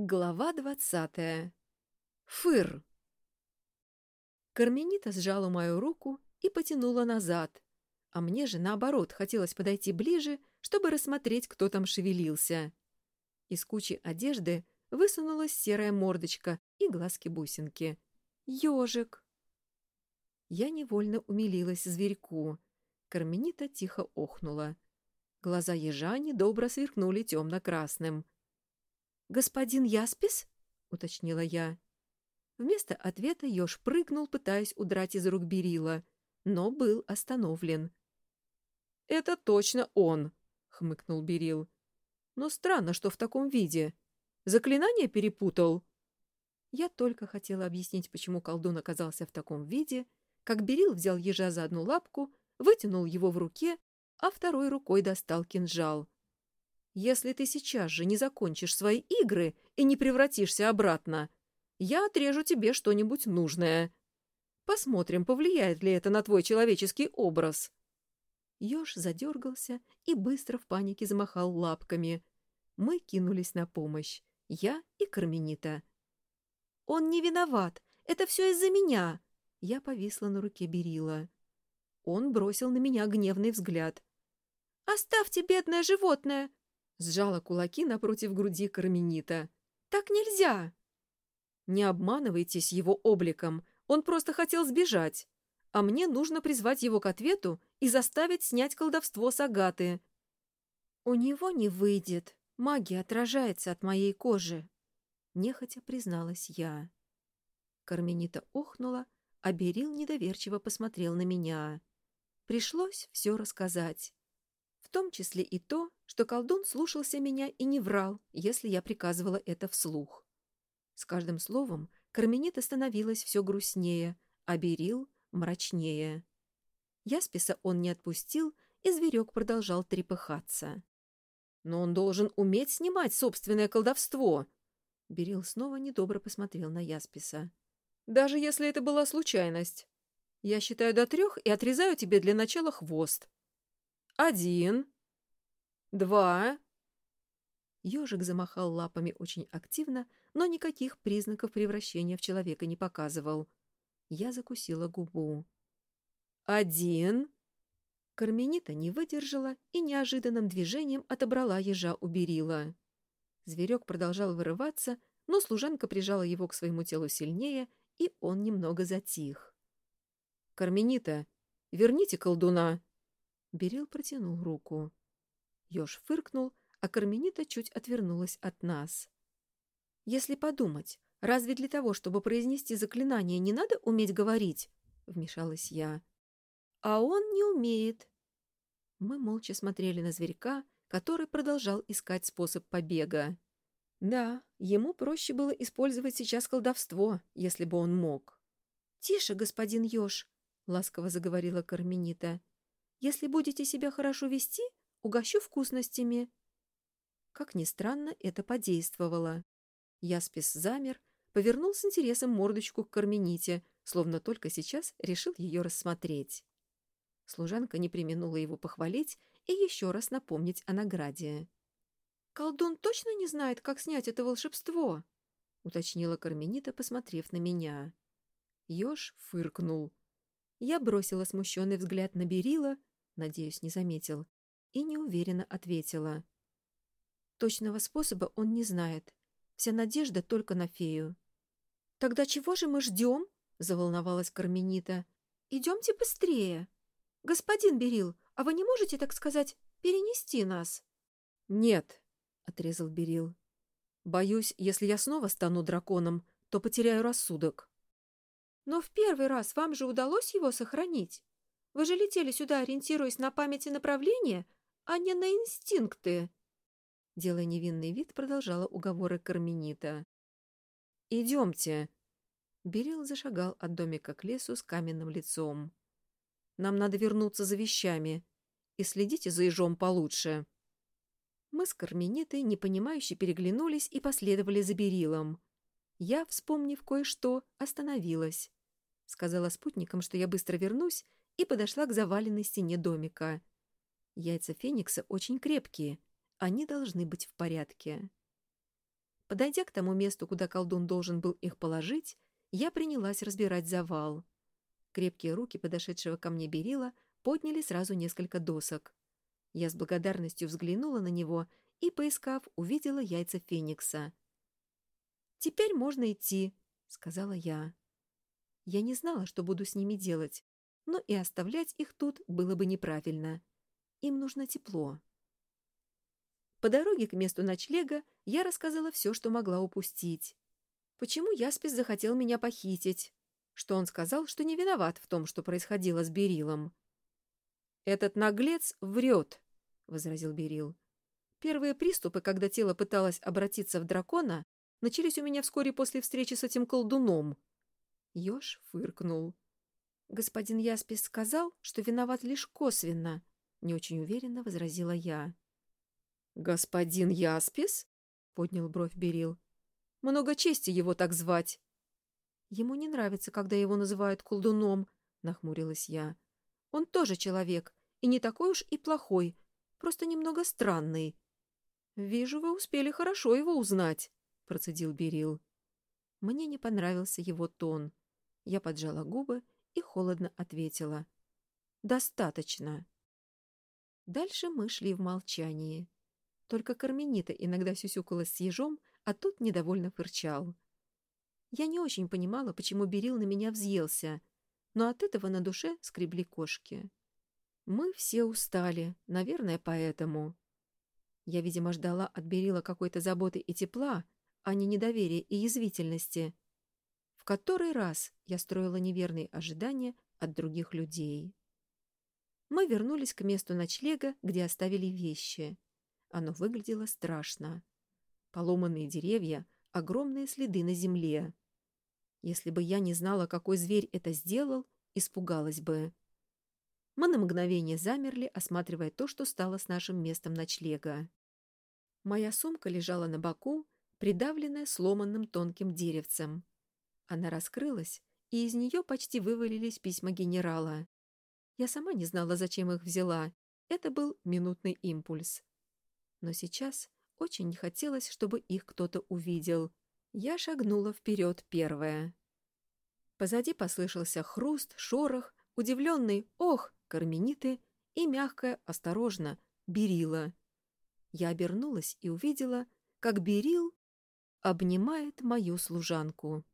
Глава двадцатая. Фыр. Карменита сжала мою руку и потянула назад, а мне же, наоборот, хотелось подойти ближе, чтобы рассмотреть, кто там шевелился. Из кучи одежды высунулась серая мордочка и глазки-бусинки. Ёжик. Я невольно умилилась зверьку. Карменита тихо охнула. Глаза ежа недобро сверкнули темно-красным — «Господин Яспис?» — уточнила я. Вместо ответа еж прыгнул, пытаясь удрать из рук Берила, но был остановлен. «Это точно он!» — хмыкнул Берил. «Но странно, что в таком виде. Заклинание перепутал?» Я только хотела объяснить, почему колдун оказался в таком виде, как Берил взял ежа за одну лапку, вытянул его в руке, а второй рукой достал кинжал. Если ты сейчас же не закончишь свои игры и не превратишься обратно, я отрежу тебе что-нибудь нужное. Посмотрим, повлияет ли это на твой человеческий образ». Ёж задергался и быстро в панике замахал лапками. Мы кинулись на помощь. Я и Карменита. «Он не виноват. Это все из-за меня!» Я повисла на руке Берила. Он бросил на меня гневный взгляд. «Оставьте, бедное животное! Сжала кулаки напротив груди Карменита. «Так нельзя!» «Не обманывайтесь его обликом. Он просто хотел сбежать. А мне нужно призвать его к ответу и заставить снять колдовство с Агаты». «У него не выйдет. Магия отражается от моей кожи», — нехотя призналась я. Карменита охнула, а Берил недоверчиво посмотрел на меня. Пришлось все рассказать в том числе и то, что колдун слушался меня и не врал, если я приказывала это вслух. С каждым словом Карменита становилась все грустнее, а Берил — мрачнее. Ясписа он не отпустил, и зверек продолжал трепыхаться. «Но он должен уметь снимать собственное колдовство!» Берил снова недобро посмотрел на Ясписа. «Даже если это была случайность. Я считаю до трех и отрезаю тебе для начала хвост. Один. Два. Ежик замахал лапами очень активно, но никаких признаков превращения в человека не показывал. Я закусила губу. Один. Карменита не выдержала и неожиданным движением отобрала ежа у Берила. Зверек продолжал вырываться, но служанка прижала его к своему телу сильнее, и он немного затих. «Карменита, верните колдуна!» Берил протянул руку. Ёж фыркнул, а Карменита чуть отвернулась от нас. «Если подумать, разве для того, чтобы произнести заклинание, не надо уметь говорить?» — вмешалась я. «А он не умеет». Мы молча смотрели на зверька, который продолжал искать способ побега. Да, ему проще было использовать сейчас колдовство, если бы он мог. «Тише, господин Ёж», — ласково заговорила Карменита. Если будете себя хорошо вести, угощу вкусностями». Как ни странно, это подействовало. Яспис замер, повернул с интересом мордочку к Кармените, словно только сейчас решил ее рассмотреть. Служанка не применула его похвалить и еще раз напомнить о награде. «Колдун точно не знает, как снять это волшебство?» — уточнила Карменита, посмотрев на меня. Ёж фыркнул. Я бросила смущенный взгляд на Берила, надеюсь, не заметил, и неуверенно ответила. Точного способа он не знает. Вся надежда только на фею. «Тогда чего же мы ждем?» — заволновалась Карменита. «Идемте быстрее. Господин Берил, а вы не можете, так сказать, перенести нас?» «Нет», — отрезал Берил. «Боюсь, если я снова стану драконом, то потеряю рассудок». «Но в первый раз вам же удалось его сохранить?» Вы же летели сюда, ориентируясь на память и направление, а не на инстинкты. Делая невинный вид, продолжала уговоры Карменита. «Идемте». Берил зашагал от домика к лесу с каменным лицом. «Нам надо вернуться за вещами. И следите за ежом получше». Мы с Карменитой, непонимающе переглянулись и последовали за Берилом. Я, вспомнив кое-что, остановилась. Сказала спутникам, что я быстро вернусь, и подошла к заваленной стене домика. Яйца феникса очень крепкие, они должны быть в порядке. Подойдя к тому месту, куда колдун должен был их положить, я принялась разбирать завал. Крепкие руки подошедшего ко мне Берила подняли сразу несколько досок. Я с благодарностью взглянула на него и, поискав, увидела яйца Феникса. «Теперь можно идти», — сказала я. Я не знала, что буду с ними делать, но и оставлять их тут было бы неправильно. Им нужно тепло. По дороге к месту ночлега я рассказала все, что могла упустить. Почему Яспис захотел меня похитить? Что он сказал, что не виноват в том, что происходило с Берилом. «Этот наглец врет», — возразил Берил. «Первые приступы, когда тело пыталось обратиться в дракона, начались у меня вскоре после встречи с этим колдуном». Ёж фыркнул. «Господин Яспис сказал, что виноват лишь косвенно», — не очень уверенно возразила я. «Господин Яспис?» — поднял бровь Берил. «Много чести его так звать». «Ему не нравится, когда его называют колдуном», — нахмурилась я. «Он тоже человек, и не такой уж и плохой, просто немного странный». «Вижу, вы успели хорошо его узнать», — процедил Берил. Мне не понравился его тон. Я поджала губы и холодно ответила. «Достаточно». Дальше мы шли в молчании. Только Карменита иногда сюсюкалась с ежом, а тот недовольно фырчал. Я не очень понимала, почему Берил на меня взъелся, но от этого на душе скребли кошки. Мы все устали, наверное, поэтому. Я, видимо, ждала от Берила какой-то заботы и тепла, а не недоверия и язвительности. Который раз я строила неверные ожидания от других людей. Мы вернулись к месту ночлега, где оставили вещи. Оно выглядело страшно. Поломанные деревья, огромные следы на земле. Если бы я не знала, какой зверь это сделал, испугалась бы. Мы на мгновение замерли, осматривая то, что стало с нашим местом ночлега. Моя сумка лежала на боку, придавленная сломанным тонким деревцем. Она раскрылась, и из нее почти вывалились письма генерала. Я сама не знала, зачем их взяла. Это был минутный импульс но сейчас очень не хотелось, чтобы их кто-то увидел. Я шагнула вперед первая. Позади послышался хруст, шорох, удивленный «Ох!» Кармениты и мягкое «Осторожно!» Берила. Я обернулась и увидела, как Берил обнимает мою служанку.